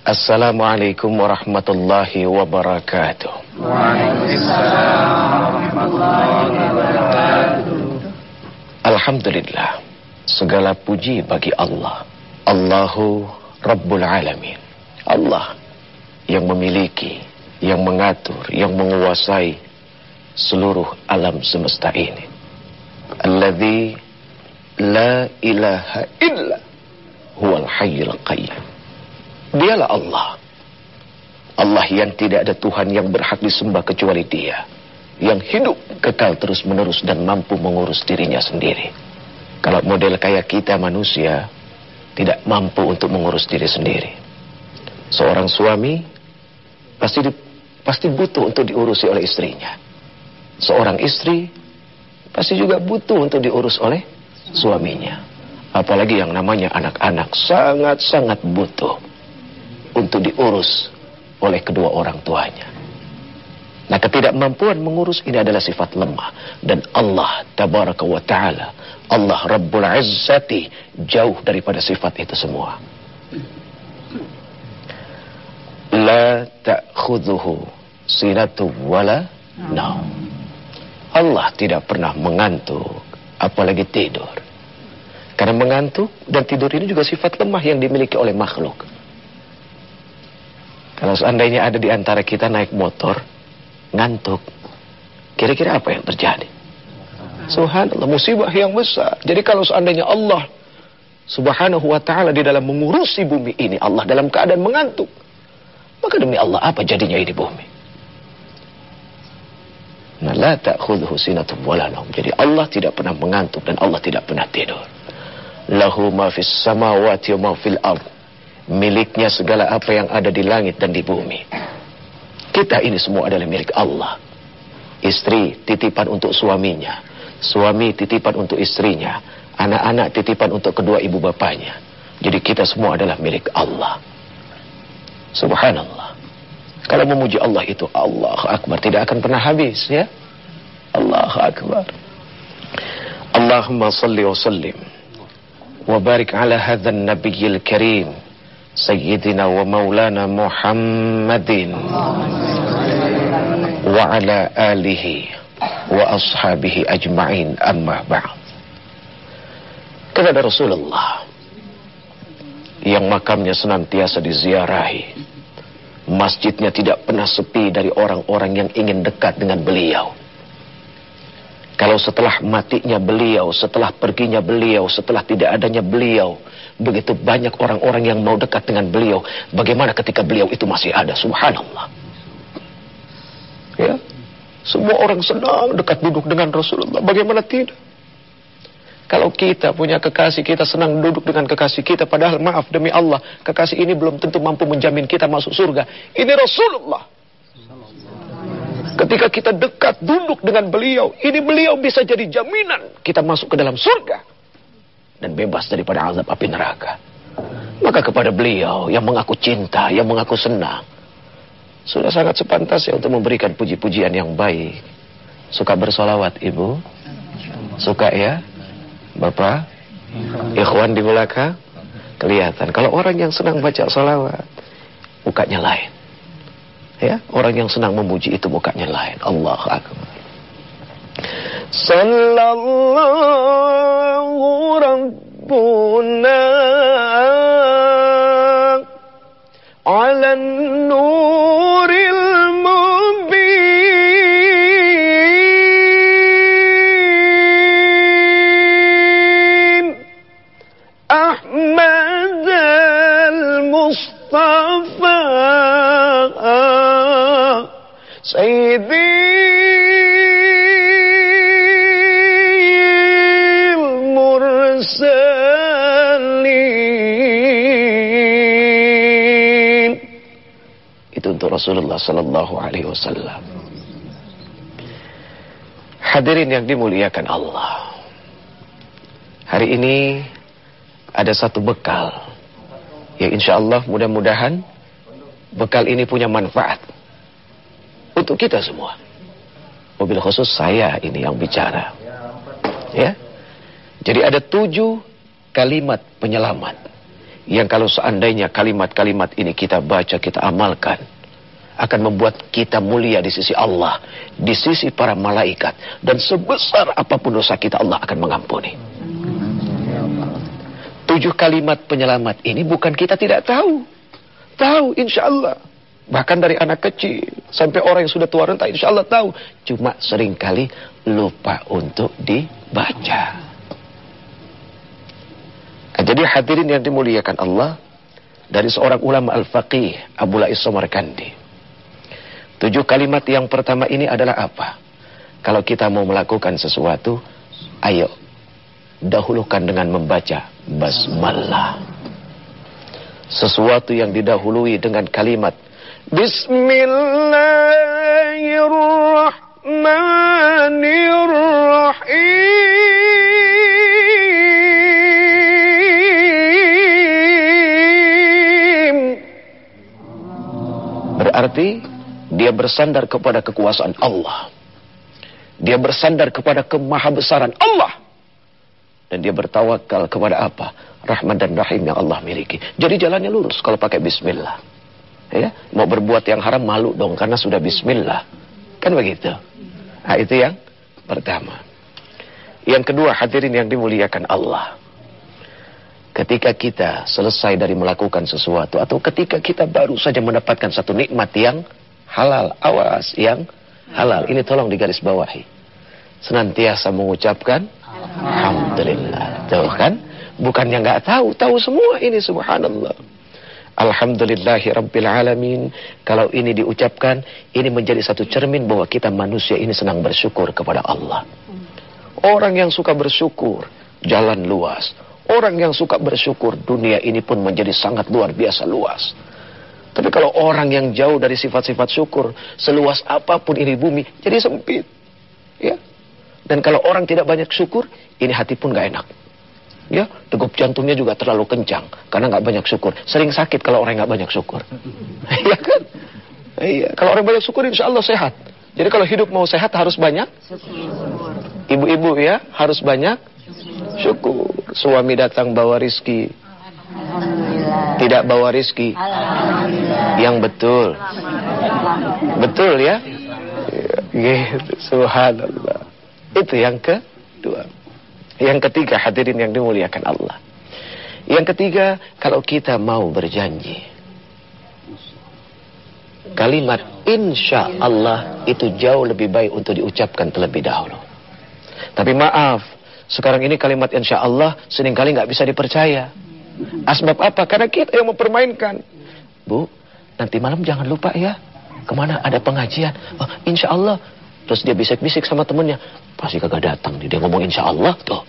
Assalamualaikum warahmatullahi wabarakatuh. Waalaikumsalam warahmatullahi wabarakatuh. Alhamdulillah, segala puji bagi Allah. Allahu Rabbul Alamin. Allah yang memiliki, yang mengatur, yang menguasai seluruh alam semesta ini. Alladzi la ilaha illa huwal hayyul qayyum. Dialah Allah. Allah yang tidak ada Tuhan yang berhak disembah kecuali dia. Yang hidup kekal terus menerus dan mampu mengurus dirinya sendiri. Kalau model kayak kita manusia, tidak mampu untuk mengurus diri sendiri. Seorang suami pasti di, pasti butuh untuk diurusi oleh istrinya. Seorang istri pasti juga butuh untuk diurus oleh suaminya. Apalagi yang namanya anak-anak sangat-sangat butuh diurus oleh kedua orang tuanya. Nah ketidakmampuan mengurus ini adalah sifat lemah. Dan Allah tabaraka wa ta'ala. Allah Rabbul Izzati jauh daripada sifat itu semua. La ta'khudhuhu sinatu wala naum. Allah tidak pernah mengantuk, apalagi tidur. Karena mengantuk dan tidur ini juga sifat lemah yang dimiliki oleh makhluk. Kalau seandainya ada di antara kita naik motor, ngantuk, kira-kira apa yang terjadi? Subhanallah, musibah yang besar. Jadi kalau seandainya Allah subhanahu wa ta'ala di dalam mengurusi bumi ini, Allah dalam keadaan mengantuk, maka demi Allah apa jadinya ini bumi? Nah, la Jadi Allah tidak pernah mengantuk dan Allah tidak pernah tidur. Lahu ma fis samawati wa ma fil ardh miliknya segala apa yang ada di langit dan di bumi. Kita ini semua adalah milik Allah. Istri titipan untuk suaminya, suami titipan untuk istrinya, anak-anak titipan untuk kedua ibu bapaknya. Jadi kita semua adalah milik Allah. Subhanallah. Kalau memuji Allah itu Allah Akbar tidak akan pernah habis ya. Allah Akbar. Allahumma salli wa sallim wa barik ala hadzal nabiyil karim سيدنا ومولانا محمد وعلى آله وأصحابه أجمعين أما بعد kepada Rasulullah yang makamnya senantiasa diziarahi masjidnya tidak pernah sepi dari orang-orang yang ingin dekat dengan beliau kalau setelah matinya beliau setelah perginya beliau setelah tidak adanya beliau begitu banyak orang-orang yang mau dekat dengan beliau. Bagaimana ketika beliau itu masih ada? Subhanallah. Ya. Semua orang senang dekat duduk dengan Rasulullah. Bagaimana tidak? Kalau kita punya kekasih, kita senang duduk dengan kekasih kita. Padahal maaf demi Allah, kekasih ini belum tentu mampu menjamin kita masuk surga. Ini Rasulullah. Ketika kita dekat duduk dengan beliau, ini beliau bisa jadi jaminan kita masuk ke dalam surga dan bebas daripada azab api neraka. Maka kepada beliau yang mengaku cinta, yang mengaku senang, sudah sangat sepantasnya untuk memberikan puji-pujian yang baik. Suka bersolawat ibu? Suka ya? Bapak? Ikhwan di belakang? Kelihatan. Kalau orang yang senang baca solawat, mukanya lain. Ya, orang yang senang memuji itu mukanya lain. Allah Akbar. Sallallahu Rabbuna ala nuril Rasulullah sallallahu alaihi wasallam. Hadirin yang dimuliakan Allah. Hari ini ada satu bekal yang insya Allah mudah-mudahan bekal ini punya manfaat untuk kita semua. Mobil khusus saya ini yang bicara. Ya. Jadi ada tujuh kalimat penyelamat Yang kalau seandainya kalimat-kalimat ini kita baca, kita amalkan, akan membuat kita mulia di sisi Allah, di sisi para malaikat, dan sebesar apa pun dosa kita Allah akan mengampuni. Tujuh kalimat penyelamat ini bukan kita tidak tahu. Tahu insya Allah. Bahkan dari anak kecil sampai orang yang sudah tua renta insya Allah tahu. Cuma sering kali lupa untuk dibaca. Nah, jadi hadirin yang dimuliakan Allah dari seorang ulama al-faqih Abu Lais Samarkandi. Tujuh kalimat yang pertama ini adalah apa? Kalau kita mau melakukan sesuatu, ayo dahulukan dengan membaca basmalah. Sesuatu yang didahului dengan kalimat Bismillahirrahmanirrahim. Berarti dia bersandar kepada kekuasaan Allah. Dia bersandar kepada kemahabesaran Allah. Dan dia bertawakal kepada apa? Rahman dan Rahim yang Allah miliki. Jadi jalannya lurus kalau pakai bismillah. Ya, mau berbuat yang haram malu dong karena sudah bismillah. Kan begitu. Nah, itu yang pertama. Yang kedua, hadirin yang dimuliakan Allah. Ketika kita selesai dari melakukan sesuatu atau ketika kita baru saja mendapatkan satu nikmat yang halal, awas yang halal. Ini tolong digaris bawahi. Senantiasa mengucapkan Alhamdulillah. Tuh kan? Bukannya nggak tahu, tahu semua ini subhanallah. Alhamdulillahi Rabbil Alamin. Kalau ini diucapkan, ini menjadi satu cermin bahwa kita manusia ini senang bersyukur kepada Allah. Orang yang suka bersyukur, jalan luas. Orang yang suka bersyukur, dunia ini pun menjadi sangat luar biasa luas. Tapi kalau orang yang jauh dari sifat-sifat syukur, seluas apa pun ini bumi, jadi sempit. Ya. Dan kalau orang tidak banyak syukur, ini hati pun gak enak. Ya, degup jantungnya juga terlalu kencang karena nggak banyak syukur. Sering sakit kalau orang nggak banyak syukur. Iya kan? Iya, kalau orang banyak syukur insya Allah sehat. Jadi kalau hidup mau sehat harus banyak Ibu-ibu ya harus banyak syukur. Suami datang bawa rizki. Tidak bawa rizki. Yang betul. Betul ya? Gitu, subhanallah. Itu yang kedua. Yang ketiga hadirin yang dimuliakan Allah. Yang ketiga, kalau kita mau berjanji. Kalimat insya Allah itu jauh lebih baik untuk diucapkan terlebih dahulu. Tapi maaf, sekarang ini kalimat insya Allah sering kali nggak bisa dipercaya. Asbab apa? Karena kita yang mempermainkan. Bu, nanti malam jangan lupa ya. Ke mana ada pengajian? Oh, insya Allah Terus dia bisik-bisik sama temennya. Pasti kagak datang nih. Dia ngomong insya Allah tuh.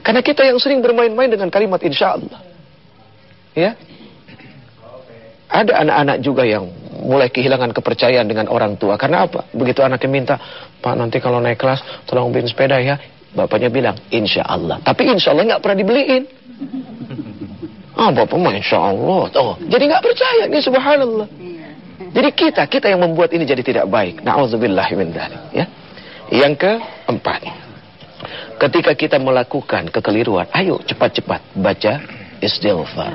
Karena kita yang sering bermain-main dengan kalimat insya Allah. Ya. Ada anak-anak juga yang mulai kehilangan kepercayaan dengan orang tua. Karena apa? Begitu anaknya minta, Pak nanti kalau naik kelas tolong beliin sepeda ya. Bapaknya bilang, insya Allah. Tapi insya Allah nggak pernah dibeliin. Ah, bapak mah insya Allah. Oh, jadi nggak percaya. Ini subhanallah. Jadi kita, kita yang membuat ini jadi tidak baik. Na'udzubillah min ya. Yang keempat. Ketika kita melakukan kekeliruan, ayo cepat-cepat baca istighfar.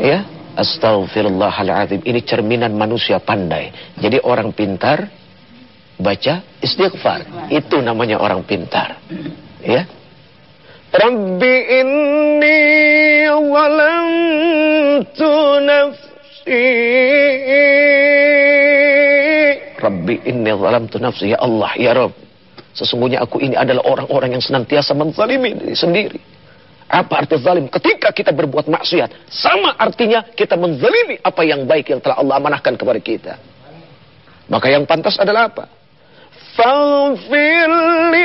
Ya, astagfirullahaladzim. Ini cerminan manusia pandai. Jadi orang pintar baca istighfar. Itu namanya orang pintar. Ya. Rabbi inni walamtu nafsi Rabbi inni zalamtu nafsi ya Allah ya Rabb. Sesungguhnya aku ini adalah orang-orang yang senantiasa menzalimi diri sendiri. Apa arti zalim? Ketika kita berbuat maksiat, sama artinya kita menzalimi apa yang baik yang telah Allah amanahkan kepada kita. Maka yang pantas adalah apa? Faghfir li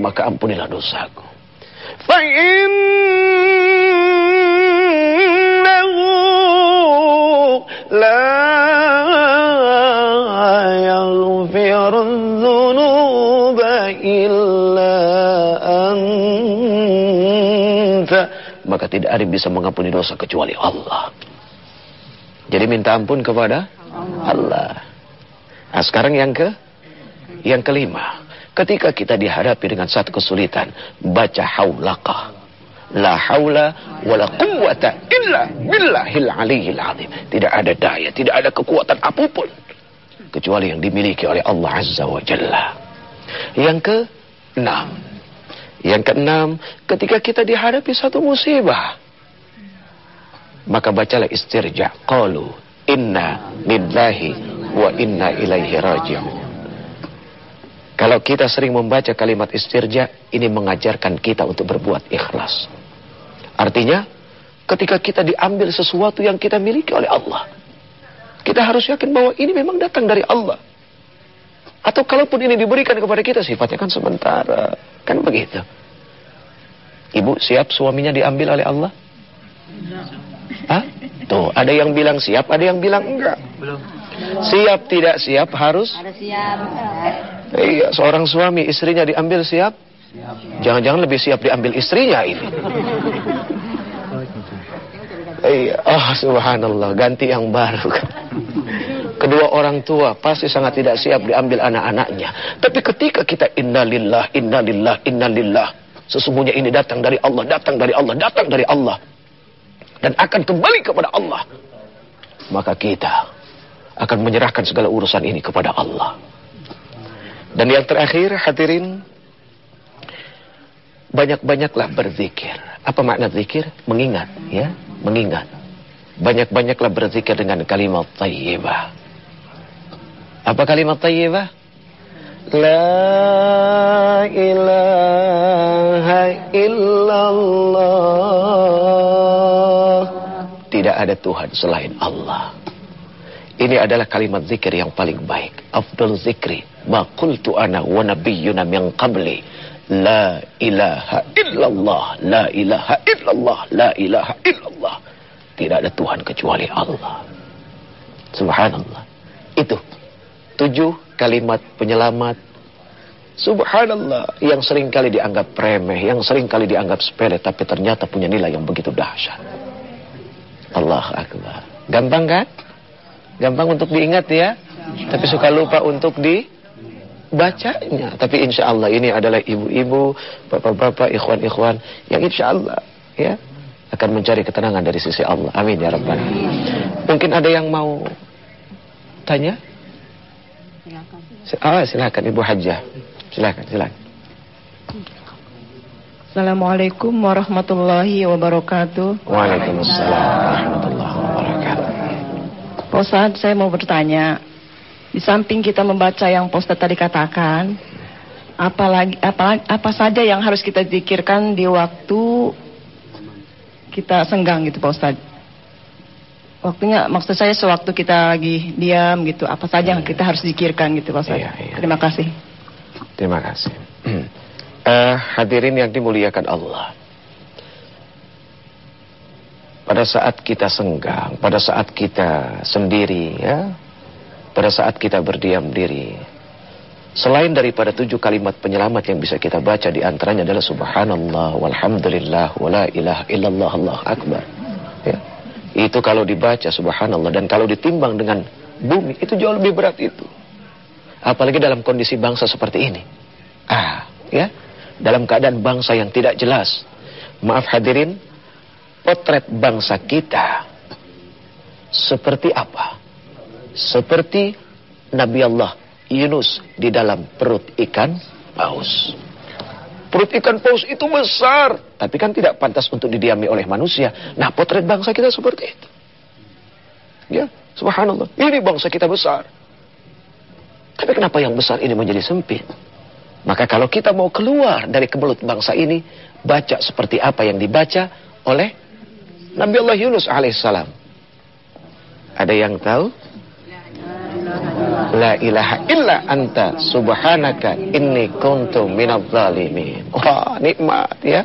maka ampunilah dosaku. tidak ada yang bisa mengampuni dosa kecuali Allah. Jadi minta ampun kepada Allah. Nah, sekarang yang ke yang kelima, ketika kita dihadapi dengan satu kesulitan, baca haulaka. La haula wala quwata illa billahil aliyil azim. Tidak ada daya, tidak ada kekuatan apa pun kecuali yang dimiliki oleh Allah Azza wa Jalla. Yang ke enam. Yang keenam, ketika kita dihadapi satu musibah, maka bacalah istirja. Qalu inna lillahi wa inna ilaihi raji'un. Kalau kita sering membaca kalimat istirja, ini mengajarkan kita untuk berbuat ikhlas. Artinya, ketika kita diambil sesuatu yang kita miliki oleh Allah, kita harus yakin bahwa ini memang datang dari Allah. Atau kalaupun ini diberikan kepada kita, sifatnya kan sementara. Kan begitu. Ibu siap suaminya diambil oleh Allah? Hah? Tuh, ada yang bilang siap, ada yang bilang enggak. Belum. Siap tidak siap harus? Harus siap. Iya, seorang suami istrinya diambil siap? Jangan-jangan lebih siap diambil istrinya ini. Iya, oh subhanallah, ganti yang baru. Kedua orang tua pasti sangat tidak siap diambil anak-anaknya. Tapi ketika kita innalillah, innalillah, innalillah. Sesungguhnya ini datang dari Allah, datang dari Allah, datang dari Allah. Dan akan kembali kepada Allah. Maka kita akan menyerahkan segala urusan ini kepada Allah. Dan yang terakhir, hadirin, banyak-banyaklah berzikir. Apa makna zikir? Mengingat, ya, mengingat. Banyak-banyaklah berzikir dengan kalimat tayyibah. Apa kalimat tayyibah? La ilaha illallah. Tidak ada Tuhan selain Allah. Ini adalah kalimat zikir yang paling baik. Afdal zikri. Ma qultu ana wa nabiyyuna min qabli La ilaha illallah, la ilaha illallah, la ilaha illallah. Tidak ada Tuhan kecuali Allah. Subhanallah. Itu tujuh kalimat penyelamat. Subhanallah yang sering kali dianggap remeh, yang sering kali dianggap sepele, tapi ternyata punya nilai yang begitu dahsyat. Allah Akbar. Gampang kan? Gampang untuk diingat ya. Tapi suka lupa untuk di bacanya. Tapi insya Allah ini adalah ibu-ibu, bapak-bapak, ikhwan-ikhwan yang insya Allah ya akan mencari ketenangan dari sisi Allah. Amin ya Rabbal Mungkin ada yang mau tanya? Silakan. Ah, silakan Ibu Hajjah. Silakan, silakan. Assalamualaikum warahmatullahi wabarakatuh. Waalaikumsalam warahmatullahi wabarakatuh. Pak saya mau bertanya. Di samping kita membaca yang poster tadi katakan, apalagi apa apa saja yang harus kita pikirkan di waktu kita senggang gitu Pak Ustadz. Waktunya maksud saya sewaktu kita lagi diam gitu, apa saja yang kita harus pikirkan gitu Pak Ustadz. Iya, iya. Terima kasih. Terima kasih. uh, hadirin yang dimuliakan Allah. Pada saat kita senggang, pada saat kita sendiri ya, pada saat kita berdiam diri. Selain daripada tujuh kalimat penyelamat yang bisa kita baca di antaranya adalah subhanallah walhamdulillah wala ilaha illallah Allah akbar. Ya. Itu kalau dibaca subhanallah dan kalau ditimbang dengan bumi itu jauh lebih berat itu. Apalagi dalam kondisi bangsa seperti ini. Ah, ya. Dalam keadaan bangsa yang tidak jelas. Maaf hadirin, potret bangsa kita seperti apa? Seperti Nabi Allah Yunus di dalam perut ikan paus. Perut ikan paus itu besar, tapi kan tidak pantas untuk didiami oleh manusia. Nah, potret bangsa kita seperti itu. Ya, subhanallah. Ini bangsa kita besar. Tapi kenapa yang besar ini menjadi sempit? Maka kalau kita mau keluar dari kebelut bangsa ini, baca seperti apa yang dibaca oleh Nabi Allah Yunus alaihissalam. Ada yang tahu? La ilaha illa anta subhanaka inni kuntu minadh zalimin. Wah, nikmat ya.